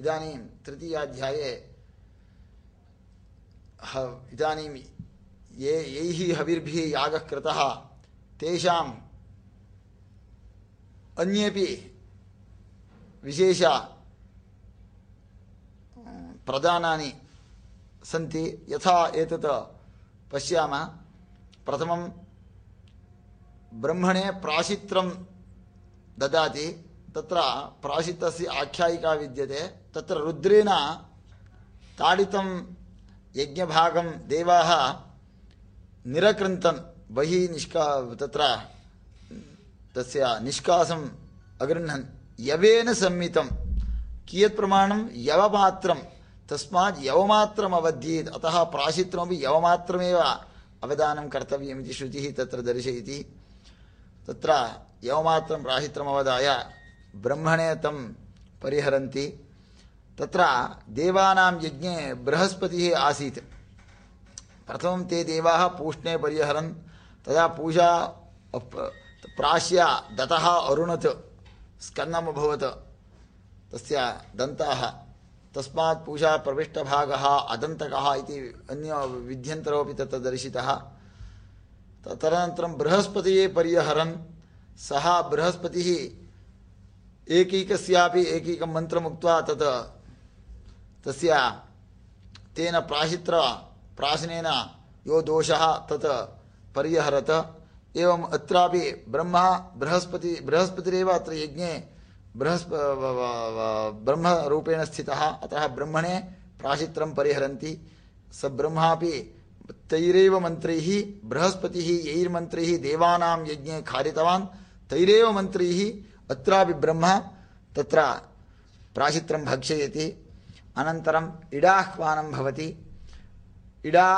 इदानीं तृतीयाध्याये इदानीं ये, यैः हविर्भिः यागः कृतः तेषाम् अन्येपि विशेष प्रधानानि सन्ति। यथा एतत् पश्यामः। प्रथमं ब्रह्मणे प्राशित्रं ददाति। ತತ್ರ ಪ್ರಾಶಿತಸ್ಯ ಆಖ್ಯಾಯಿಕಾ ವಿದ್ಯತೆ. ತತ್ರ ರುದ್ರೇನ ತಾಡಿತಂ ಯಜ್ಞಭಾಗಂ ದೇವಾಹ ನಿರಕೃಂತನ್ ಬಹಿ ನಿಷ್ಕಾ ತತ್ರ ತಸ್ಯ ನಿಷ್ಕಾಸಂ ಅಗೃಹನ್ ಯವೇನ ಸಮ್ಮಿತಂ ಕಿಯತ್ ಪ್ರಮಾಣಂ ಯವಮಾತ್ರಂ. ತಸ್ಮಾತ್ ಯವಮಾತ್ರಂ ಅವಧ್ಯೇತ್ ಅತಃ ಯವ ಯವಮಾತ್ರಮೇವ ಅವಧಾನಂ ಕರ್ತವ್ಯಮಿತಿ ಶ್ರುತಿ ತತ್ರ ದರ್ಶಯತಿ. ತತ್ರ ಯವಮಾತ್ರಂ ಪ್ರಾಶಿತ್ರಮವದಾಯ. ब्रह्मणे तं परिहरन्ति। तत्र देवानां यज्ञे बृहस्पतिः आसीत्। प्रथमं ते देवाः पूष्णे परिहरन्, तदा पूजा प्राश्य दतः अरुणत्, स्कन्नम् तस्य दन्ताः, तस्मात् पूजा प्रविष्टभागः अदन्तकः इति अन्य विध्यन्तरोपि तत्र दर्शितः। तदनन्तरं बृहस्पतिये पर्यहरन् सः बृहस्पतिः एकैकस्यापि एकैकं मन्त्रम् उक्त्वा तत् तस्य तेन प्राशित्र, प्राशनेन यो दोषः तत् पर्यहरत एवम् अत्रापि ब्रह्मा, बृहस्पति, बृहस्पतिरेव अत्र यज्ञे बृहस्प ब्रह्मरूपेण स्थितः। अतः ब्रह्मणे प्राशित्रं परिहरन्ति। स ब्रह्मापि तैरेव मन्त्रैः, बृहस्पतिः यैर्मन्त्रैः देवानां यज्ञे खादितवान् तैरेव मन्त्रैः अत्रापि ब्रह्म तत्र प्राशित्रं भक्षयति अनन्तरम् इडाह्वानं भवति। इडा,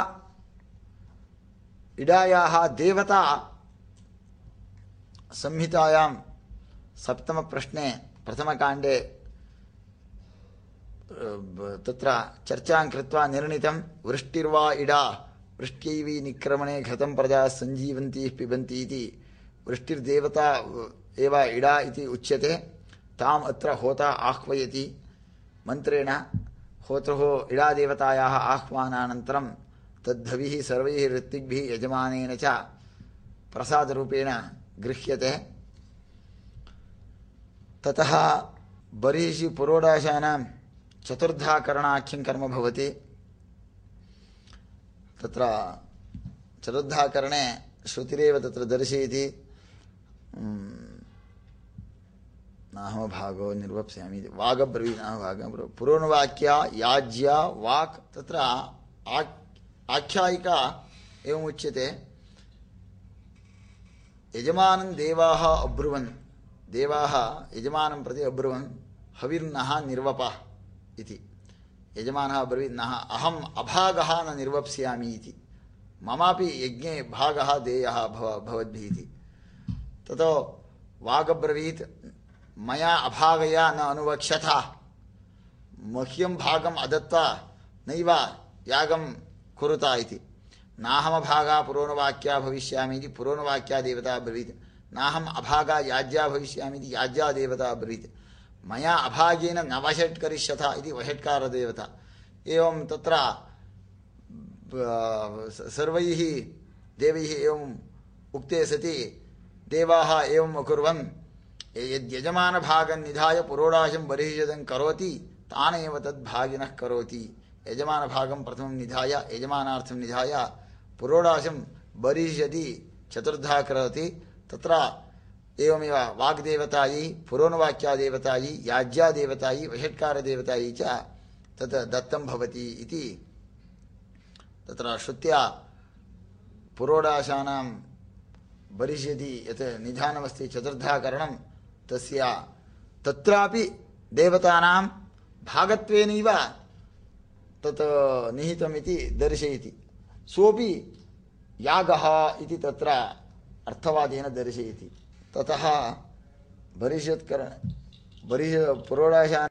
इडायाः देवता संहितायां सप्तमप्रश्ने प्रथमकाण्डे तत्र चर्चां कृत्वा निर्णीतं, वृष्टिर्वा इडा, वृष्ट्यैवी निक्रमणे घृतं प्रजा सञ्जीवन्तीः पिबन्ति इति वृष्टिर्देवता एव इडा इति उच्यते। ताम् अत्र होता आह्वयति। मन्त्रेण होतुः इडादेवतायाः आह्वानानन्तरं तद्धविः सर्वैः ऋत्विग्भिः यजमानेन च प्रसादरूपेण गृह्यते। ततः बर्हिषि पुरोडाशानां चतुर्धाकरणाख्यं कर्म भवति। तत्र चतुर्धाकरणे श्रुतिरेव तत्र दर्शयति। नाहमभागो निर्वप्स्यामि। वागब्रवीत् नाहभागं पुरोणवाक्या, याज्या, वाक्, तत्र आख्यायिका एवमुच्यते यजमानं देवाः अब्रुवन्। देवाः यजमानं प्रति अब्रुवन्। हविर्नः निर्वप इति। यजमानः अब्रवीत् नः। अहम् अभागः न निर्वप्स्यामि इति। ममापि यज्ञे भागः देयः भव, भवद्भिः इति। ततो वागब्रवीत्। मया अभागया न अनुवक्ष्यथ। मह्यं भागम् अदत्त्वा नैव यागं कुरुता इति। नाहमभागा पुरोणवाक्या भविष्यामि इति पुरोणवाक्या देवता अब्रवीत् नाहम् अभागा याज्या भविष्यामि इति याज्या देवता अब्रवीत् मया अभागेन न वषट्करिष्यथ इति वषट्कारदेवता एवं तत्र सर्वैः देवैः एवम् उक्ते सति देवाः एवम् अकुर्वन्। यद्यजमानभागं निधाय पुरोडाशं बहिषदं करोति, तानेव तद्भागिनः करोति। यजमानभागं प्रथमं निधाय, यजमानार्थं निधाय, पुरोडाशं बहिषदि चतुर्धा करोति। तत्र एवमेव वाग्देवतायै, पुरोणवाक्यादेवतायै, याज्यादेवतायै, वषट्कारदेवतायै च तत् दत्तं भवति इति। तत्र श्रुत्या पुरोडाशानां बरिष्यति यत् निधानमस्ति चतुर्धाकरणं तस्य तत्रापि देवतानां भागत्वेनैव तत् निहितमिति दर्शयति। सोऽपि यागः इति तत्र अर्थवादेन दर्शयति। ततः बरिषत्करण बरिष पुरोडाशा